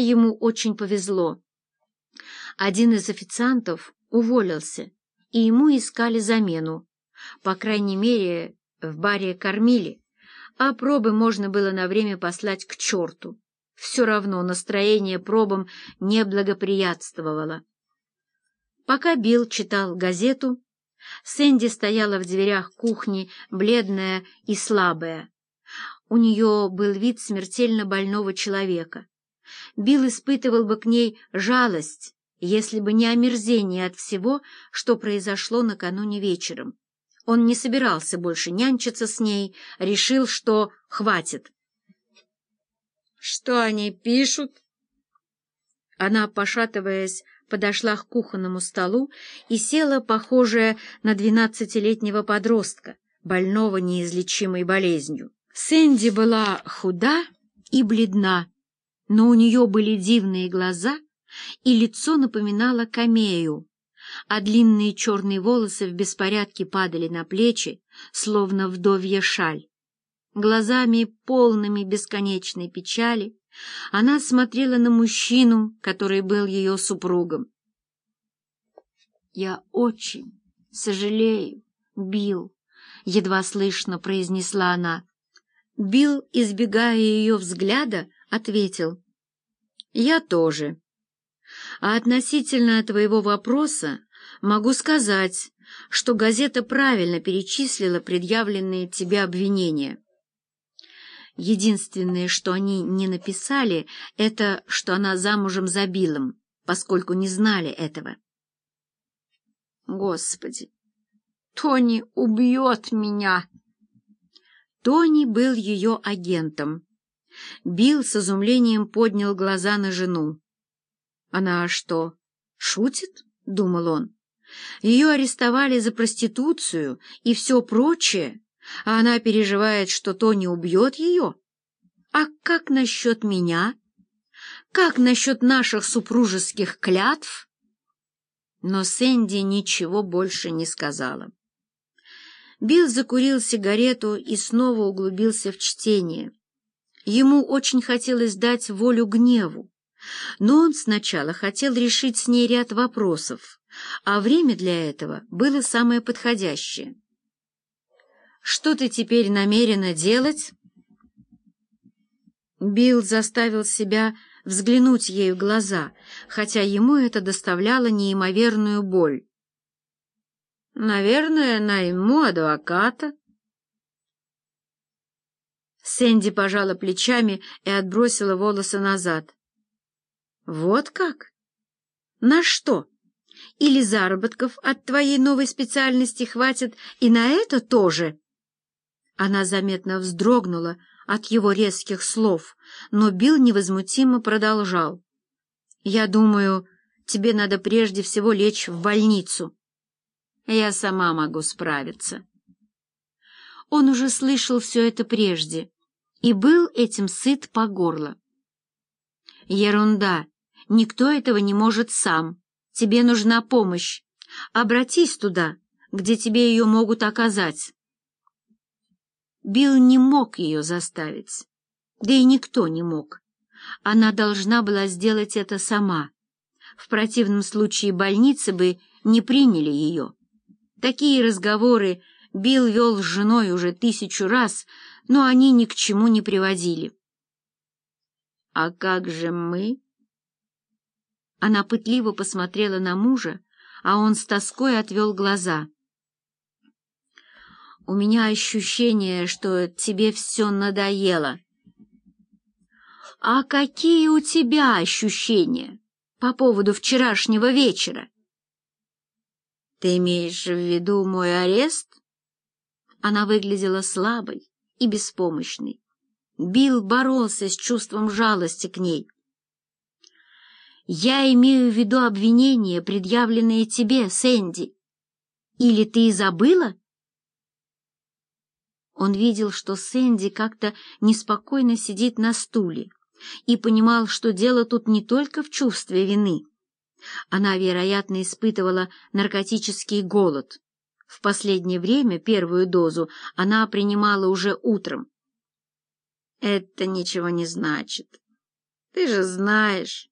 Ему очень повезло. Один из официантов уволился, и ему искали замену. По крайней мере, в баре кормили, а пробы можно было на время послать к черту. Все равно настроение пробам не благоприятствовало. Пока Билл читал газету, Сэнди стояла в дверях кухни, бледная и слабая. У нее был вид смертельно больного человека. Билл испытывал бы к ней жалость, если бы не омерзение от всего, что произошло накануне вечером. Он не собирался больше нянчиться с ней, решил, что хватит. «Что они пишут?» Она, пошатываясь, подошла к кухонному столу и села, похожая на двенадцатилетнего подростка, больного неизлечимой болезнью. Сэнди была худа и бледна, но у нее были дивные глаза, и лицо напоминало камею, а длинные черные волосы в беспорядке падали на плечи, словно вдовья шаль. Глазами, полными бесконечной печали, она смотрела на мужчину, который был ее супругом. «Я очень сожалею, Билл», — едва слышно произнесла она. Билл, избегая ее взгляда, ответил. «Я тоже. А относительно твоего вопроса могу сказать, что газета правильно перечислила предъявленные тебе обвинения. Единственное, что они не написали, это, что она замужем за Биллом, поскольку не знали этого. Господи, Тони убьет меня! Тони был ее агентом. Билл с изумлением поднял глаза на жену. «Она что, шутит?» — думал он. «Ее арестовали за проституцию и все прочее, а она переживает, что Тони убьет ее? А как насчет меня? Как насчет наших супружеских клятв?» Но Сэнди ничего больше не сказала. Билл закурил сигарету и снова углубился в чтение. Ему очень хотелось дать волю гневу, но он сначала хотел решить с ней ряд вопросов, а время для этого было самое подходящее. «Что ты теперь намерена делать?» Билл заставил себя взглянуть ей в глаза, хотя ему это доставляло неимоверную боль. Наверное, найму адвоката. Сэнди пожала плечами и отбросила волосы назад. Вот как? На что? Или заработков от твоей новой специальности хватит и на это тоже? Она заметно вздрогнула от его резких слов, но Билл невозмутимо продолжал. «Я думаю, тебе надо прежде всего лечь в больницу». Я сама могу справиться. Он уже слышал все это прежде и был этим сыт по горло. Ерунда. Никто этого не может сам. Тебе нужна помощь. Обратись туда, где тебе ее могут оказать. Билл не мог ее заставить. Да и никто не мог. Она должна была сделать это сама. В противном случае больницы бы не приняли ее. Такие разговоры Билл вел с женой уже тысячу раз, но они ни к чему не приводили. «А как же мы?» Она пытливо посмотрела на мужа, а он с тоской отвел глаза. «У меня ощущение, что тебе все надоело». «А какие у тебя ощущения по поводу вчерашнего вечера?» «Ты имеешь в виду мой арест?» Она выглядела слабой и беспомощной. Билл боролся с чувством жалости к ней. «Я имею в виду обвинения, предъявленные тебе, Сэнди. Или ты забыла?» Он видел, что Сэнди как-то неспокойно сидит на стуле, и понимал, что дело тут не только в чувстве вины, она, вероятно, испытывала наркотический голод. В последнее время первую дозу она принимала уже утром. «Это ничего не значит. Ты же знаешь,